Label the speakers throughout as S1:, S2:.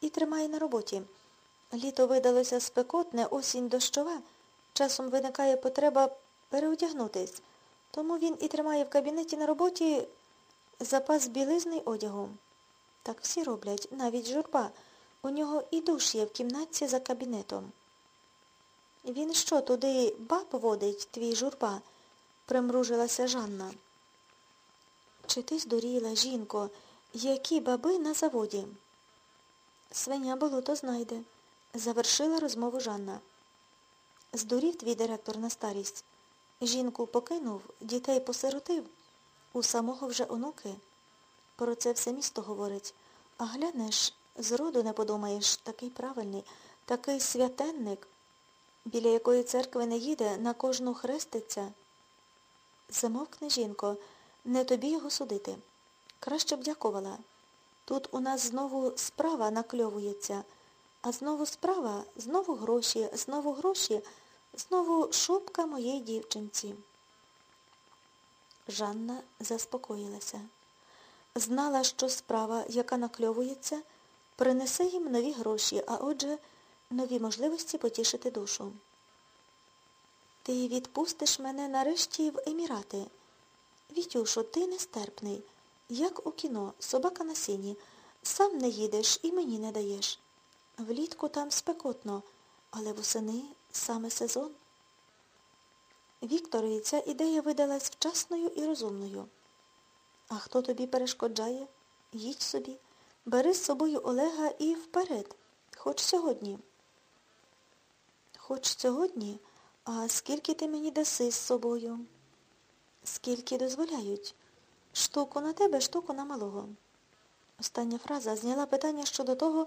S1: і тримає на роботі. Літо видалося спекотне, осінь дощова. Часом виникає потреба переодягнутись. Тому він і тримає в кабінеті на роботі запас білизни одягу. Так всі роблять, навіть журба. У нього і душ є в кімнатці за кабінетом. Він що, туди баб водить, твій журба? примружилася Жанна. Чи ти здуріла, жінко, які баби на заводі? Свиня болото знайде, завершила розмову Жанна. Здурів твій директор на старість. Жінку покинув, дітей посиротив. У самого вже онуки. Про це все місто говорить. А глянеш, зроду не подумаєш, такий правильний, такий святенник, біля якої церкви не їде, на кожну хреститься. Замовкни, жінко, не тобі його судити. Краще б дякувала. Тут у нас знову справа накльовується, а знову справа, знову гроші, знову гроші, знову шубка моєї дівчинці. Жанна заспокоїлася. Знала, що справа, яка накльовується, принесе їм нові гроші, а отже, нові можливості потішити душу. Ти відпустиш мене нарешті в Емірати. Вітюшо, ти нестерпний. Як у кіно, собака на сіні. Сам не їдеш і мені не даєш. Влітку там спекотно, але восени саме сезон. Вікторові ця ідея видалась вчасною і розумною. А хто тобі перешкоджає? Їдь собі, бери з собою Олега і вперед, хоч сьогодні. Хоч сьогодні, а скільки ти мені даси з собою? Скільки дозволяють? Штуку на тебе, штуку на малого. Остання фраза зняла питання щодо того,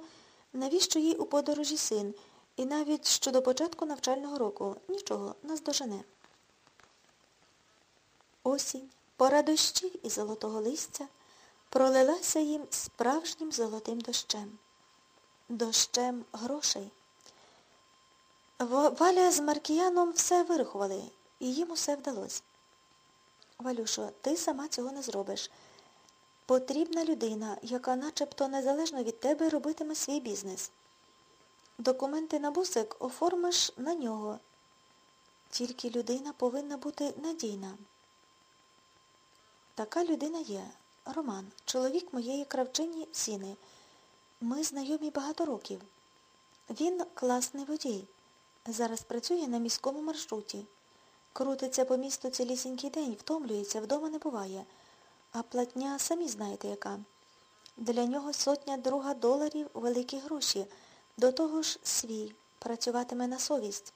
S1: навіщо їй у подорожі син, і навіть щодо початку навчального року. Нічого, наздожене. Осінь, пора дощів і золотого листя пролилася їм справжнім золотим дощем. Дощем грошей. Валя з Маркіяном все вирахували, і їм усе вдалося. Валюшо, ти сама цього не зробиш. Потрібна людина, яка начебто незалежно від тебе робитиме свій бізнес. Документи на бусик оформиш на нього. Тільки людина повинна бути надійна. Така людина є. Роман, чоловік моєї кравчині Сіни. Ми знайомі багато років. Він класний водій. Зараз працює на міському маршруті. Крутиться по місту цілісінький день, втомлюється, вдома не буває. А платня самі знаєте яка. Для нього сотня друга доларів великі гроші. До того ж свій. Працюватиме на совість.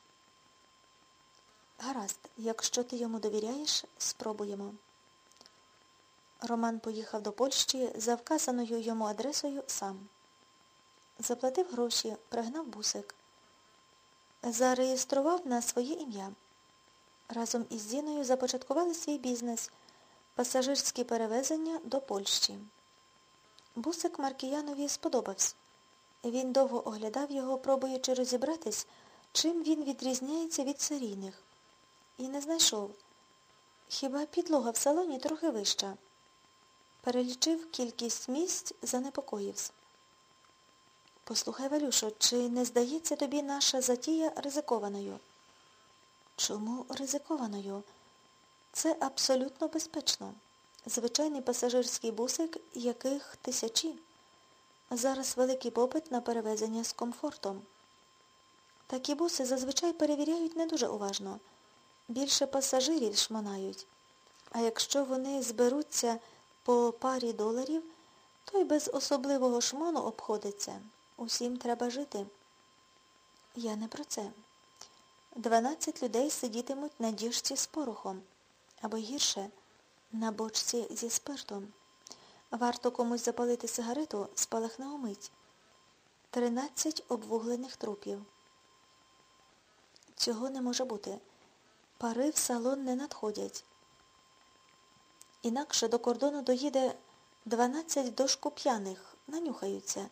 S1: Гаразд, якщо ти йому довіряєш, спробуємо. Роман поїхав до Польщі за вказаною йому адресою сам. Заплатив гроші, пригнав бусик. Зареєстрував на своє ім'я. Разом із Зіною започаткували свій бізнес пасажирські перевезення до Польщі. Бусик Маркіянові сподобався. Він довго оглядав його, пробуючи розібратись, чим він відрізняється від серійних. І не знайшов. Хіба підлога в салоні трохи вища. Перелічив кількість місць, занепокоївся. Послухай, Валюшо, чи не здається тобі наша затія ризикованою? Чому ризикованою? Це абсолютно безпечно. Звичайний пасажирський бусик, яких тисячі. Зараз великий попит на перевезення з комфортом. Такі буси зазвичай перевіряють не дуже уважно. Більше пасажирів шмонають. А якщо вони зберуться по парі доларів, то й без особливого шмону обходиться. Усім треба жити. Я не про це. Дванадцять людей сидітимуть на діжці з порохом. Або гірше, на бочці зі спиртом. Варто комусь запалити сигарету, спалахне умить. Тринадцять обвуглених трупів. Цього не може бути. Пари в салон не надходять. Інакше до кордону доїде 12 дошку п'яних, нанюхаються,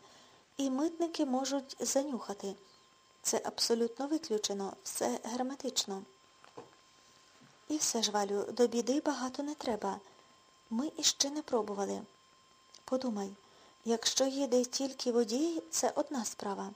S1: і митники можуть занюхати. Це абсолютно виключено, все герметично. І все ж, Валю, до біди багато не треба. Ми іще не пробували. Подумай, Якщо їде тільки водій, це одна справа.